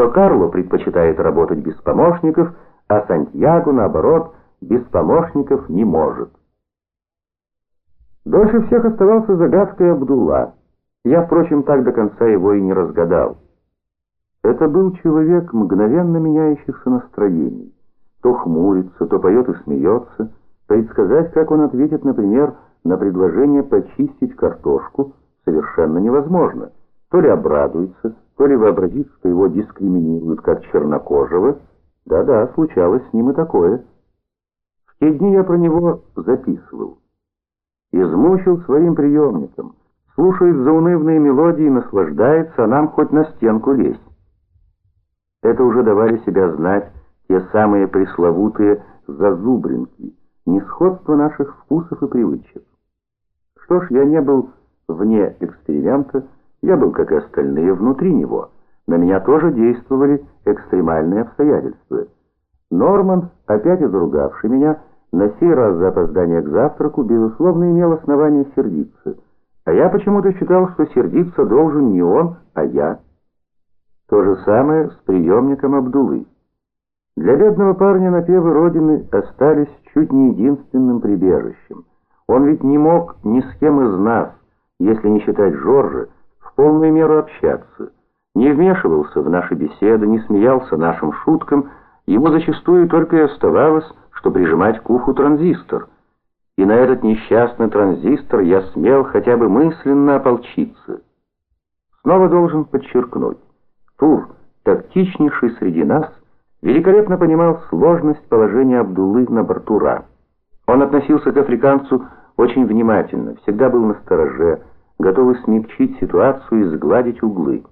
что Карло предпочитает работать без помощников, а Сантьяго, наоборот, без помощников не может. Дольше всех оставался загадкой Абдулла. Я, впрочем, так до конца его и не разгадал. Это был человек мгновенно меняющихся настроений. То хмурится, то поет и смеется. Предсказать, как он ответит, например, на предложение почистить картошку, совершенно невозможно. То ли обрадуется, то ли вообразит, что его дискриминируют как чернокожего. Да-да, случалось с ним и такое. В те дни я про него записывал. Измучил своим приемником. Слушает заунывные мелодии наслаждается, а нам хоть на стенку лезть. Это уже давали себя знать те самые пресловутые зазубринки, несходство наших вкусов и привычек. Что ж, я не был вне эксперимента, я был, как и остальные, внутри него. На меня тоже действовали экстремальные обстоятельства. Норман, опять изругавший меня, на сей раз за опоздание к завтраку, безусловно, имел основание сердиться. А я почему-то считал, что сердиться должен не он, а я. То же самое с приемником Абдулы. Для бедного парня напевы Родины остались чуть не единственным прибежищем. Он ведь не мог ни с кем из нас, если не считать Жоржа, в полную меру общаться. Не вмешивался в наши беседы, не смеялся нашим шуткам, ему зачастую только и оставалось, что прижимать к уху транзистор. И на этот несчастный транзистор я смел хотя бы мысленно ополчиться. Снова должен подчеркнуть, Тур, тактичнейший среди нас, великолепно понимал сложность положения Абдуллы на борту Ра. Он относился к африканцу очень внимательно, всегда был настороже, готовый смягчить ситуацию и сгладить углы.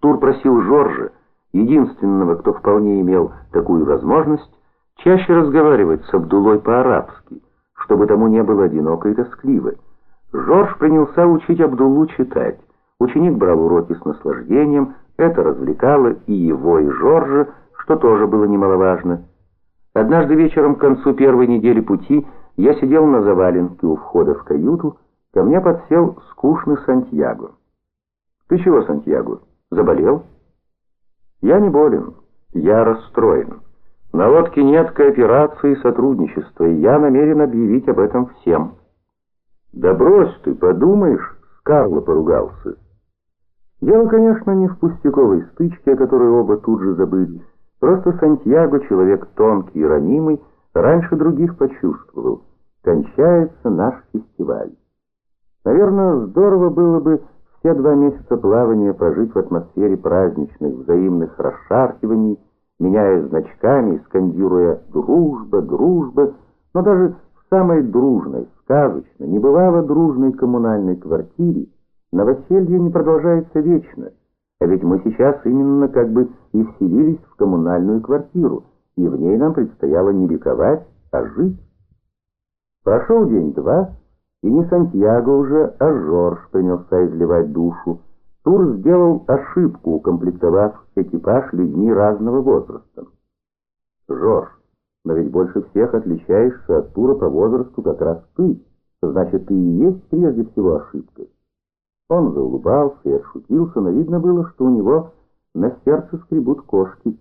Тур просил Жоржа, единственного, кто вполне имел такую возможность, чаще разговаривать с Абдулой по-арабски, чтобы тому не было одиноко и тоскливо. Жорж принялся учить Абдуллу читать. Ученик брал уроки с наслаждением, это развлекало и его, и Жоржа, что тоже было немаловажно. Однажды вечером к концу первой недели пути я сидел на заваленке у входа в каюту, ко мне подсел скучный Сантьяго. «Ты чего, Сантьяго, заболел?» «Я не болен, я расстроен». На лодке нет кооперации и сотрудничества, и я намерен объявить об этом всем. Да брось ты, подумаешь, с Карло поругался. Дело, конечно, не в пустяковой стычке, о которой оба тут же забыли. Просто Сантьяго, человек тонкий и ранимый, раньше других почувствовал. Кончается наш фестиваль. Наверное, здорово было бы все два месяца плавания прожить в атмосфере праздничных взаимных расшаркиваний, меняя значками, скандируя «дружба, дружба», но даже в самой дружной, сказочно, небывало дружной коммунальной квартире новоселье не продолжается вечно, а ведь мы сейчас именно как бы и вселились в коммунальную квартиру, и в ней нам предстояло не ликовать, а жить. Прошел день-два, и не Сантьяго уже, а Жорж принялся изливать душу, Тур сделал ошибку, укомплектовав экипаж людьми разного возраста. Жорж, но ведь больше всех отличаешься от Тура по возрасту как раз ты. Значит, ты и есть прежде всего ошибка. Он заулыбался и отшутился, но видно было, что у него на сердце скребут кошки.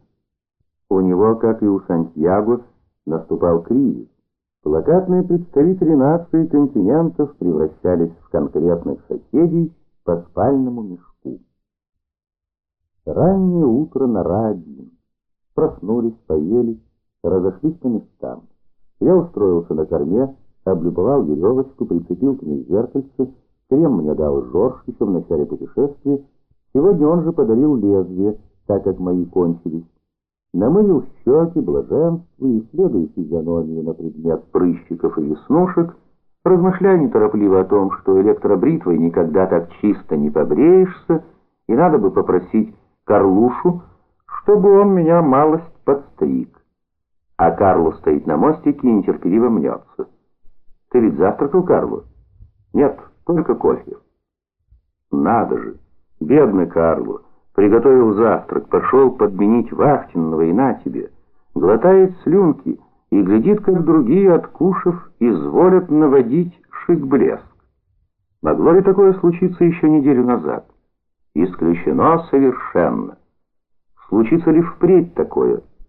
У него, как и у Сантьяго, наступал кризис. Плакатные представители наций и континентов превращались в конкретных соседей по спальному мешку. Раннее утро на радио. Проснулись, поели, разошлись по местам. Я устроился на корме, облюбовал веревочку, прицепил к ней зеркальце. Крем мне дал Жорж еще в начале путешествия. Сегодня он же подарил лезвие, так как мои кончились. Намылил щеки, блаженство, исследуя физиономию на предмет прыщиков и веснушек, размышляя неторопливо о том, что электробритвой никогда так чисто не побреешься, и надо бы попросить Карлушу, чтобы он меня малость подстриг. А Карлу стоит на мостике и нетерпеливо мнется. Ты ведь завтракал, Карлу? Нет, только кофе. Надо же, бедный Карлу. Приготовил завтрак, пошел подменить вахтенного и на тебе. Глотает слюнки и глядит, как другие, откушав, изволят наводить шик-блеск. Могло ли такое случиться еще неделю назад? исключено совершенно. Случится ли впредь такое?